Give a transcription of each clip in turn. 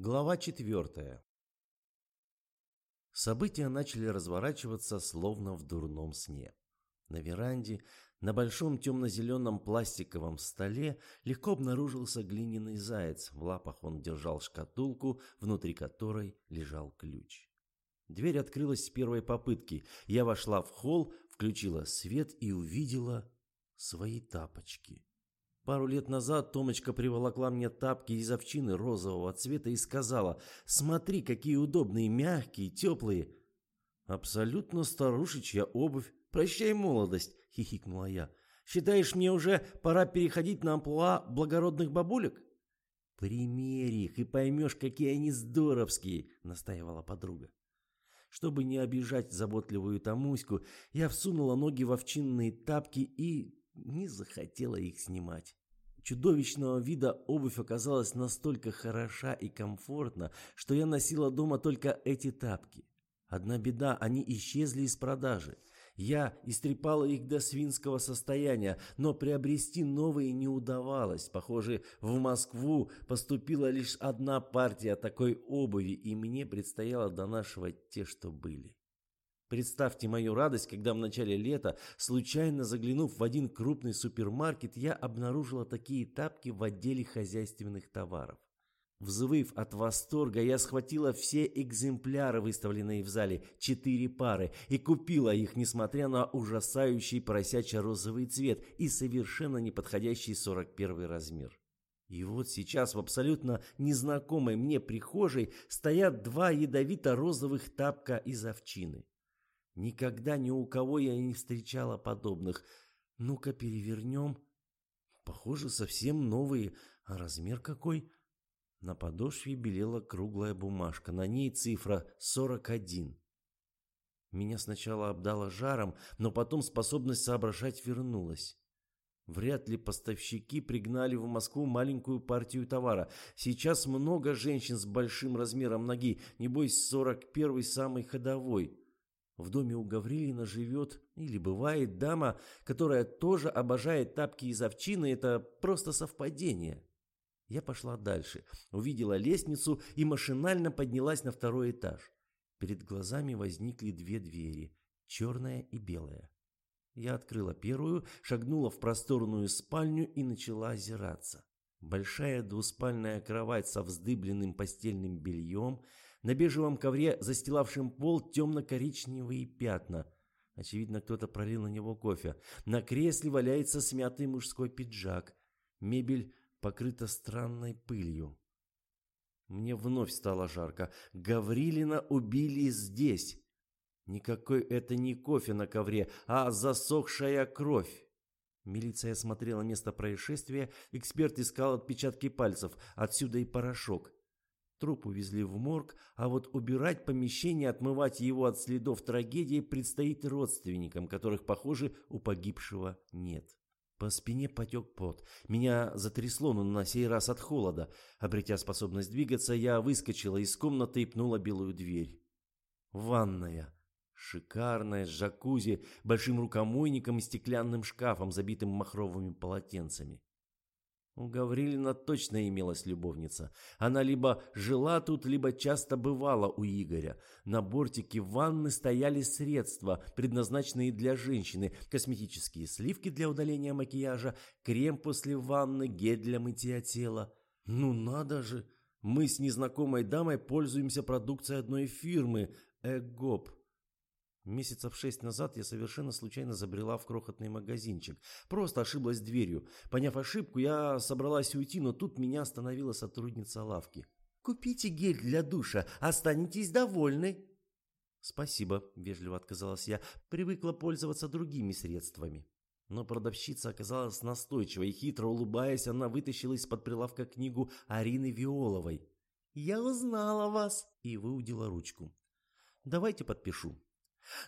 Глава четвертая. События начали разворачиваться словно в дурном сне. На веранде, на большом темно-зеленом пластиковом столе легко обнаружился глиняный заяц. В лапах он держал шкатулку, внутри которой лежал ключ. Дверь открылась с первой попытки. Я вошла в холл, включила свет и увидела свои тапочки. Пару лет назад Томочка приволокла мне тапки из овчины розового цвета и сказала, «Смотри, какие удобные, мягкие, теплые». «Абсолютно старушечья обувь. Прощай, молодость», — хихикнула я. «Считаешь, мне уже пора переходить на амплуа благородных бабулек?» «Примерь их и поймешь, какие они здоровские», — настаивала подруга. Чтобы не обижать заботливую Тамуську, я всунула ноги в овчинные тапки и не захотела их снимать. Чудовищного вида обувь оказалась настолько хороша и комфортна, что я носила дома только эти тапки. Одна беда, они исчезли из продажи. Я истрепала их до свинского состояния, но приобрести новые не удавалось. Похоже, в Москву поступила лишь одна партия такой обуви, и мне предстояло донашивать те, что были. Представьте мою радость, когда в начале лета, случайно заглянув в один крупный супермаркет, я обнаружила такие тапки в отделе хозяйственных товаров. Взвыв от восторга, я схватила все экземпляры, выставленные в зале, четыре пары, и купила их, несмотря на ужасающий поросячьо-розовый цвет и совершенно неподходящий 41 размер. И вот сейчас в абсолютно незнакомой мне прихожей стоят два ядовито-розовых тапка из овчины. Никогда ни у кого я не встречала подобных. Ну-ка перевернем. Похоже, совсем новые. А размер какой? На подошве белела круглая бумажка. На ней цифра 41. Меня сначала обдало жаром, но потом способность соображать вернулась. Вряд ли поставщики пригнали в Москву маленькую партию товара. Сейчас много женщин с большим размером ноги, небось 41-й самый ходовой. В доме у Гаврилина живет или бывает дама, которая тоже обожает тапки из овчины, это просто совпадение. Я пошла дальше, увидела лестницу и машинально поднялась на второй этаж. Перед глазами возникли две двери, черная и белая. Я открыла первую, шагнула в просторную спальню и начала озираться. Большая двуспальная кровать со вздыбленным постельным бельем – на бежевом ковре, застилавшем пол, темно-коричневые пятна. Очевидно, кто-то пролил на него кофе. На кресле валяется смятый мужской пиджак. Мебель покрыта странной пылью. Мне вновь стало жарко. Гаврилина убили здесь. Никакой это не кофе на ковре, а засохшая кровь. Милиция осмотрела место происшествия, эксперт искал отпечатки пальцев, отсюда и порошок. Труп увезли в морг, а вот убирать помещение, отмывать его от следов трагедии предстоит родственникам, которых, похоже, у погибшего нет. По спине потек пот. Меня затрясло, но на сей раз от холода. Обретя способность двигаться, я выскочила из комнаты и пнула белую дверь. Ванная. Шикарная, с джакузи, большим рукомойником и стеклянным шкафом, забитым махровыми полотенцами. У Гаврилина точно имелась любовница. Она либо жила тут, либо часто бывала у Игоря. На бортике ванны стояли средства, предназначенные для женщины. Косметические сливки для удаления макияжа, крем после ванны, гель для мытья тела. Ну надо же! Мы с незнакомой дамой пользуемся продукцией одной фирмы – Эгоп. Месяцев шесть назад я совершенно случайно забрела в крохотный магазинчик. Просто ошиблась дверью. Поняв ошибку, я собралась уйти, но тут меня остановила сотрудница лавки. «Купите гель для душа, останетесь довольны». «Спасибо», — вежливо отказалась я, привыкла пользоваться другими средствами. Но продавщица оказалась настойчивой, и хитро улыбаясь, она вытащила из-под прилавка книгу Арины Виоловой. «Я узнала вас!» и выудила ручку. «Давайте подпишу»,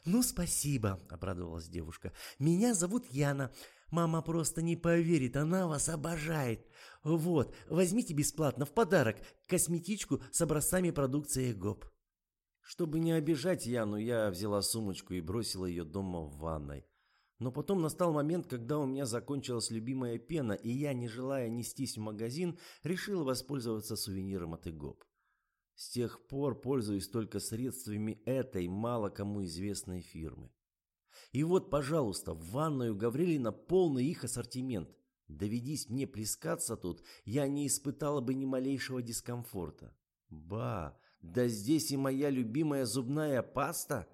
«Ну, спасибо», — обрадовалась девушка. «Меня зовут Яна. Мама просто не поверит, она вас обожает. Вот, возьмите бесплатно в подарок косметичку с образцами продукции ГОП». Чтобы не обижать Яну, я взяла сумочку и бросила ее дома в ванной. Но потом настал момент, когда у меня закончилась любимая пена, и я, не желая нестись в магазин, решила воспользоваться сувениром от ИГОП. С тех пор пользуюсь только средствами этой мало кому известной фирмы. И вот, пожалуйста, в ванную Гаврилина полный их ассортимент. Доведись мне плескаться тут, я не испытала бы ни малейшего дискомфорта. Ба, да здесь и моя любимая зубная паста,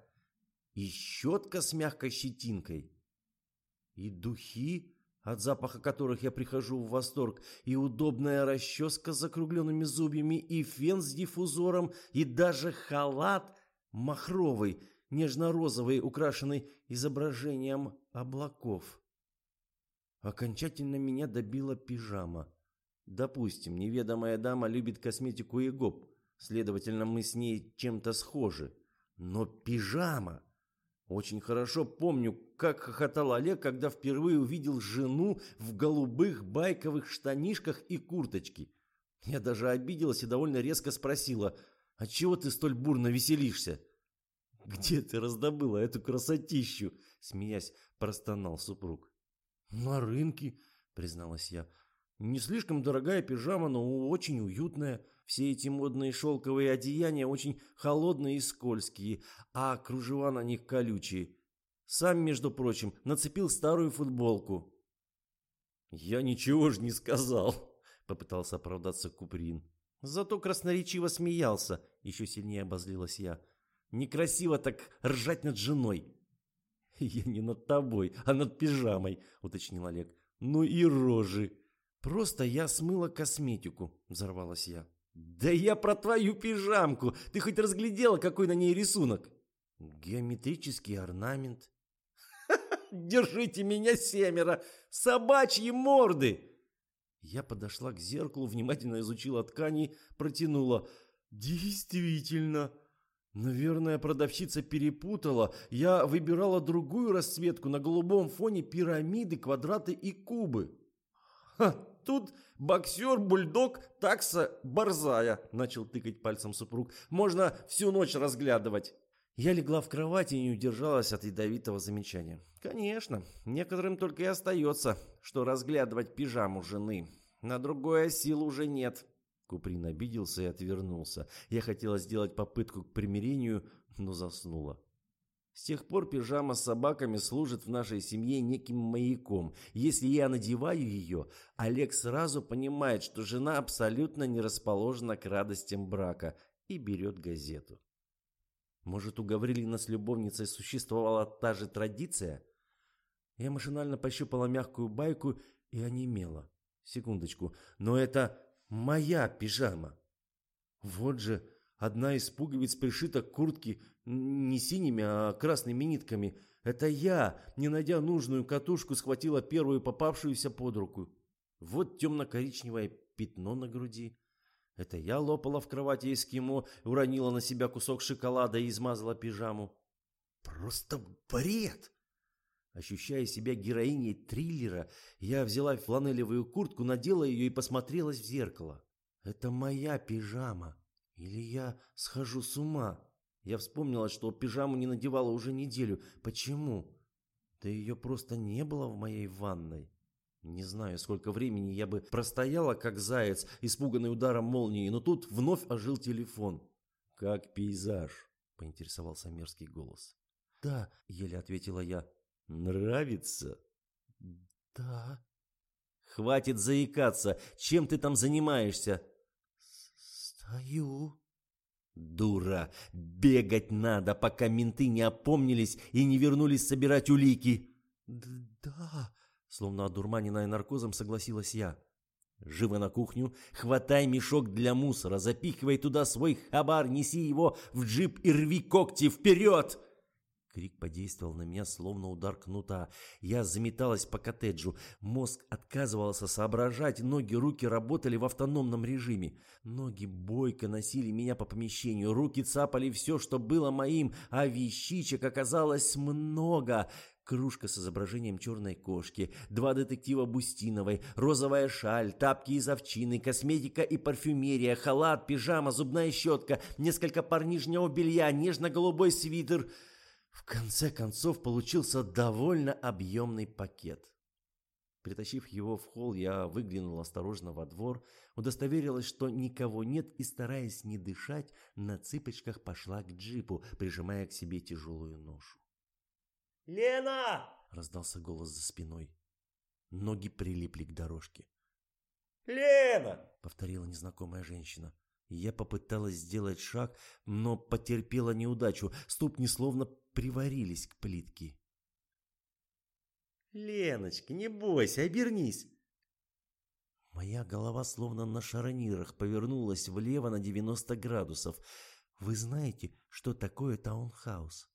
и щетка с мягкой щетинкой, и духи, от запаха которых я прихожу в восторг, и удобная расческа с закругленными зубьями, и фен с диффузором, и даже халат махровый, нежно-розовый, украшенный изображением облаков. Окончательно меня добила пижама. Допустим, неведомая дама любит косметику и гоп, следовательно, мы с ней чем-то схожи. Но пижама! Очень хорошо помню, как хохотал Олег, когда впервые увидел жену в голубых байковых штанишках и курточке. Я даже обиделась и довольно резко спросила, «А чего ты столь бурно веселишься?» «Где ты раздобыла эту красотищу?» Смеясь, простонал супруг. «На рынке», призналась я. «Не слишком дорогая пижама, но очень уютная. Все эти модные шелковые одеяния очень холодные и скользкие, а кружева на них колючие. Сам, между прочим, нацепил старую футболку. «Я ничего же не сказал», — попытался оправдаться Куприн. Зато красноречиво смеялся, еще сильнее обозлилась я. «Некрасиво так ржать над женой». «Я не над тобой, а над пижамой», — уточнил Олег. «Ну и рожи». «Просто я смыла косметику», — взорвалась я. «Да я про твою пижамку! Ты хоть разглядела, какой на ней рисунок?» «Геометрический орнамент». «Держите меня семеро! Собачьи морды!» Я подошла к зеркалу, внимательно изучила ткани, протянула. «Действительно!» Наверное, продавщица перепутала. Я выбирала другую расцветку на голубом фоне пирамиды, квадраты и кубы. Ха, тут боксер, бульдог, такса, борзая, начал тыкать пальцем супруг. Можно всю ночь разглядывать. Я легла в кровати и не удержалась от ядовитого замечания. Конечно, некоторым только и остается, что разглядывать пижаму жены. На другое сил уже нет. Куприн обиделся и отвернулся. Я хотела сделать попытку к примирению, но заснула. С тех пор пижама с собаками служит в нашей семье неким маяком. Если я надеваю ее, Олег сразу понимает, что жена абсолютно не расположена к радостям брака и берет газету. Может, у Гаврилина с любовницей существовала та же традиция? Я машинально пощупала мягкую байку и онемела. Секундочку, но это моя пижама. Вот же, одна из пуговиц пришита к куртке не синими, а красными нитками. Это я, не найдя нужную катушку, схватила первую попавшуюся под руку. Вот темно-коричневое пятно на груди. Это я лопала в кровати эскимо, уронила на себя кусок шоколада и измазала пижаму. Просто бред! Ощущая себя героиней триллера, я взяла фланелевую куртку, надела ее и посмотрелась в зеркало. Это моя пижама. Или я схожу с ума? Я вспомнила, что пижаму не надевала уже неделю. Почему? Да ее просто не было в моей ванной. Не знаю, сколько времени я бы простояла, как заяц, испуганный ударом молнии, но тут вновь ожил телефон. «Как пейзаж?» — поинтересовался мерзкий голос. «Да», — еле ответила я. «Нравится?» «Да». «Хватит заикаться! Чем ты там занимаешься?» «Стою». Дура! Бегать надо, пока менты не опомнились и не вернулись собирать улики. Да, словно одурманенная наркозом согласилась я. Живо на кухню, хватай мешок для мусора, запихивай туда свой хабар, неси его в джип и рви когти вперед! Крик подействовал на меня, словно удар кнута. Я заметалась по коттеджу. Мозг отказывался соображать, ноги, руки работали в автономном режиме. Ноги бойко носили меня по помещению, руки цапали все, что было моим, а вещичек оказалось много. Кружка с изображением черной кошки, два детектива Бустиновой, розовая шаль, тапки из овчины, косметика и парфюмерия, халат, пижама, зубная щетка, несколько пар нижнего белья, нежно-голубой свитер — в конце концов получился довольно объемный пакет. Притащив его в холл, я выглянул осторожно во двор, удостоверилась, что никого нет, и, стараясь не дышать, на цыпочках пошла к джипу, прижимая к себе тяжелую ношу. «Лена!» — раздался голос за спиной. Ноги прилипли к дорожке. «Лена!» — повторила незнакомая женщина. Я попыталась сделать шаг, но потерпела неудачу. Ступни словно приварились к плитке. «Леночка, не бойся, обернись!» Моя голова словно на шарнирах повернулась влево на 90 градусов. Вы знаете, что такое таунхаус?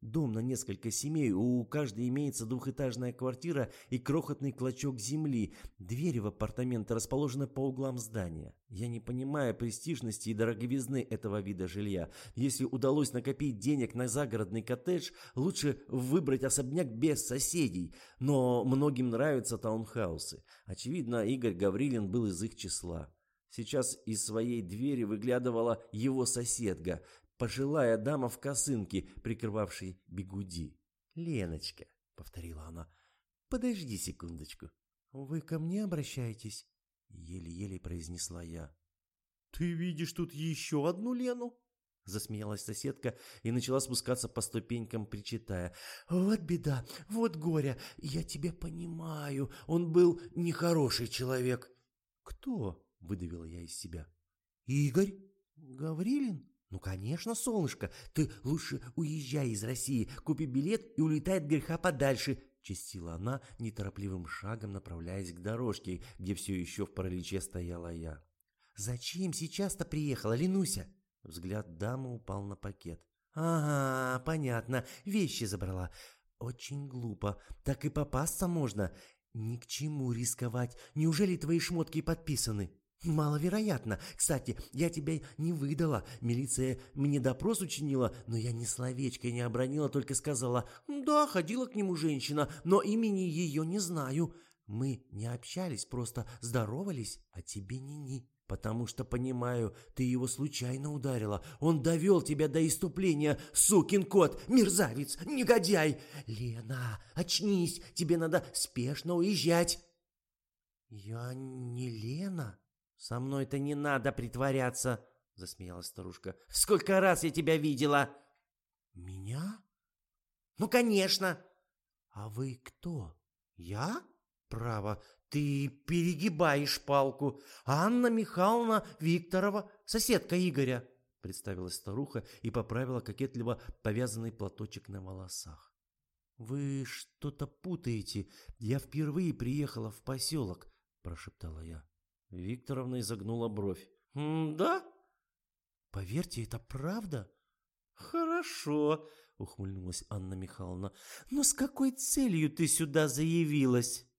Дом на несколько семей, у каждой имеется двухэтажная квартира и крохотный клочок земли. Двери в апартаменты расположены по углам здания. Я не понимаю престижности и дороговизны этого вида жилья. Если удалось накопить денег на загородный коттедж, лучше выбрать особняк без соседей. Но многим нравятся таунхаусы. Очевидно, Игорь Гаврилин был из их числа. Сейчас из своей двери выглядывала его соседка, пожилая дама в косынке, прикрывавшей бегуди. «Леночка», — повторила она, — «подожди секундочку». «Вы ко мне обращаетесь?» — еле-еле произнесла я. «Ты видишь тут еще одну Лену?» Засмеялась соседка и начала спускаться по ступенькам, причитая. «Вот беда, вот горе, я тебя понимаю, он был нехороший человек». «Кто?» — выдавила я из себя. «Игорь Гаврилин?» «Ну, конечно, солнышко, ты лучше уезжай из России, купи билет и улетай от греха подальше», — чистила она, неторопливым шагом направляясь к дорожке, где все еще в параличе стояла я. «Зачем сейчас-то приехала, Ленуся?» Взгляд дамы упал на пакет. «Ага, понятно, вещи забрала. Очень глупо, так и попасться можно. Ни к чему рисковать. Неужели твои шмотки подписаны?» «Маловероятно. Кстати, я тебя не выдала. Милиция мне допрос учинила, но я ни словечко не обронила, только сказала, да, ходила к нему женщина, но имени ее не знаю. Мы не общались, просто здоровались, а тебе ни-ни. Потому что, понимаю, ты его случайно ударила. Он довел тебя до иступления, сукин кот, мерзавец, негодяй. Лена, очнись, тебе надо спешно уезжать. Я не Лена. «Со мной-то не надо притворяться!» — засмеялась старушка. «Сколько раз я тебя видела!» «Меня? Ну, конечно!» «А вы кто? Я? Право, ты перегибаешь палку. Анна Михайловна Викторова, соседка Игоря!» Представилась старуха и поправила кокетливо повязанный платочек на волосах. «Вы что-то путаете. Я впервые приехала в поселок», — прошептала я. Викторовна изогнула бровь. «Да?» «Поверьте, это правда?» «Хорошо», — ухмыльнулась Анна Михайловна. «Но с какой целью ты сюда заявилась?»